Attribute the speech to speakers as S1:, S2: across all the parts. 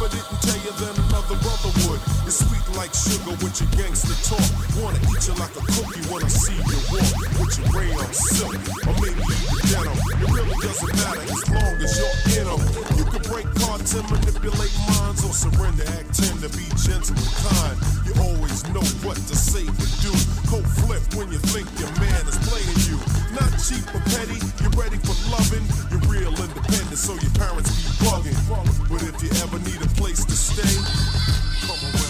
S1: I didn't tell you, then another brother would. It's sweet like sugar with your gangster talk. Wanna eat you like a cookie when I see you walk. With your rayon silk, or maybe even denim. It really doesn't matter as long as you're in in 'em. You can break hearts and manipulate minds, or surrender, act tender, be gentle and kind. You always know what to say and do. Cold flip when you think your man is playing. Not cheap or petty, you're ready for loving. You're real independent, so your parents be bugging. But if you ever need a place to stay, come around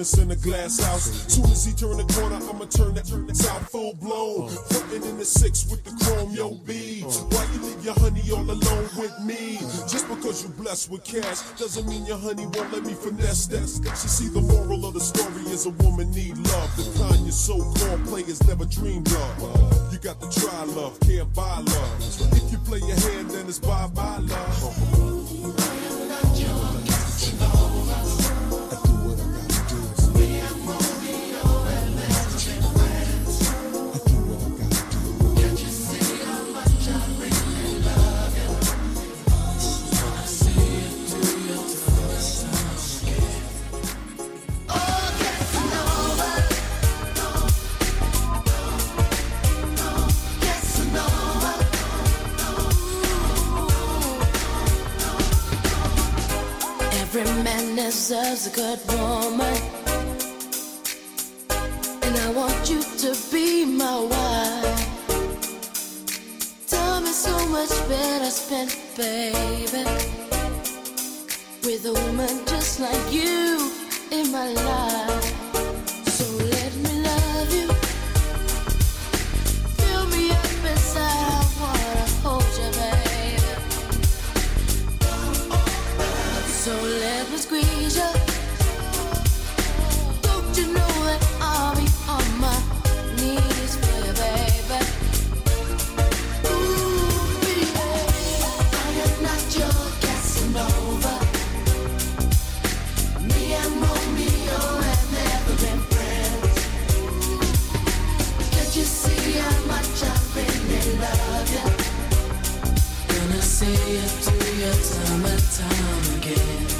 S1: it's in a glass house. Soon as he turn the corner, I'ma turn that south full blown. Frontin' in the six with the chrome yo beads. Why you leave your honey all alone with me? Just because you blessed with cash doesn't mean your honey won't let me finesse that. She see the moral of the story is a woman need love. The kind your so-called players never dreamed of. You got to try love, can't buy love. If you play your hand, then it's bye-bye love.
S2: Deserves a good woman. And I want you to be my wife. Time is so much better spent, baby. With a woman just like you in my life. So let me love you. See it through your time and you to time again.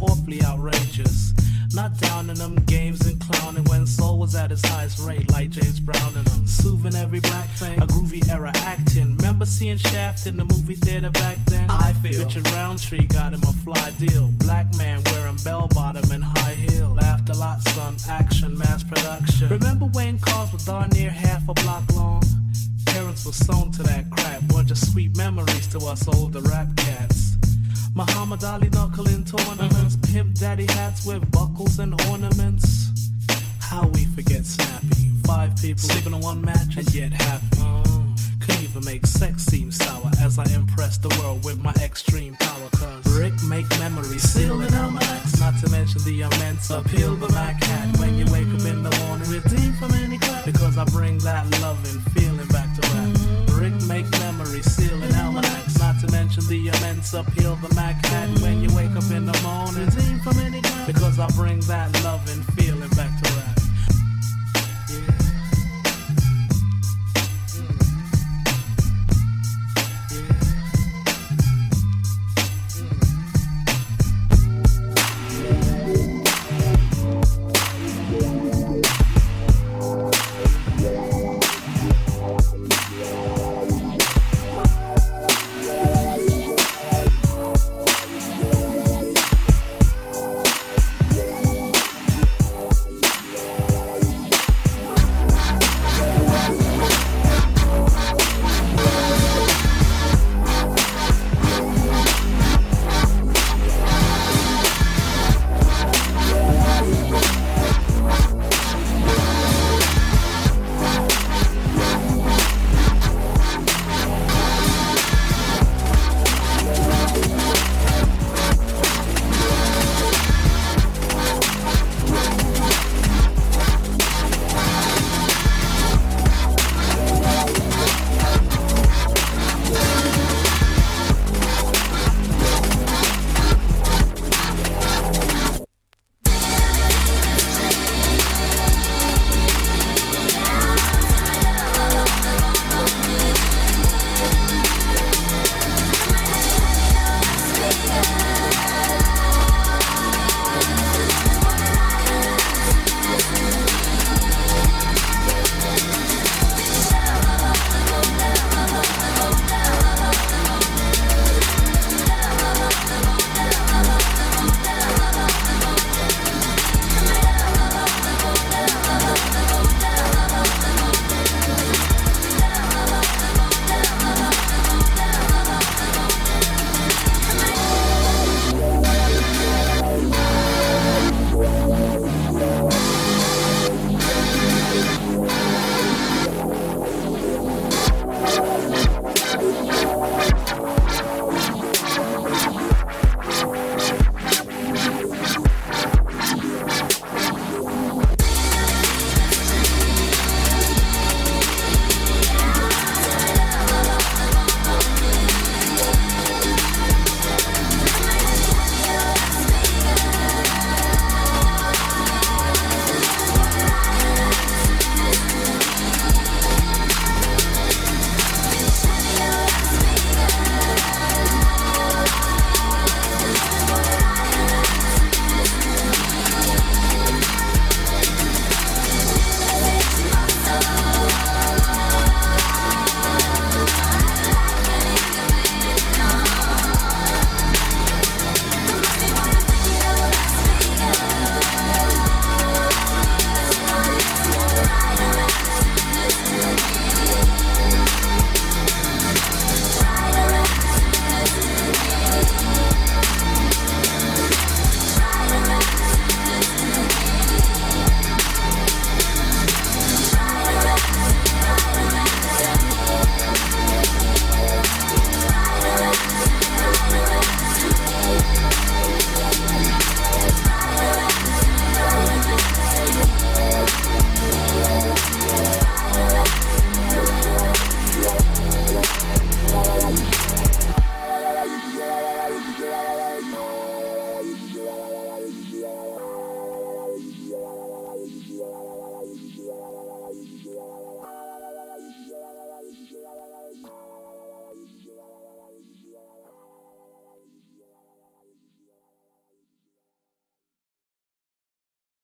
S2: awfully outrageous. Not down in them games and clowning when soul was at its highest rate, like James Brown and them. Soothing every black thing, a groovy era acting. Remember seeing Shaft in the movie theater back then? I feel. Richard Roundtree got him a fly deal. Black man wearing bell bottom and high heel. Laughed a lot, son. Action, mass production. Remember when cars were darn near half a block long? Parents were sown to that crap. Were just sweet memories to us older rap cats. Muhammad Ali knuckling tournaments, mm-hmm. pimp daddy hats with buckles and ornaments. How we forget snappy. Five people sleeping on one mattress and yet happy. Mm-hmm. Oh. Could even make sex seem sour as I impress the world with my extreme power. Cause brick make memories sealing almanacs. Not to mention the immense appeal of my had. When you wake up in the morning, redeemed from any crap. Because I bring that love and sense
S3: appeal the magnet when you wake up in the morning. Because I bring that loving feeling back to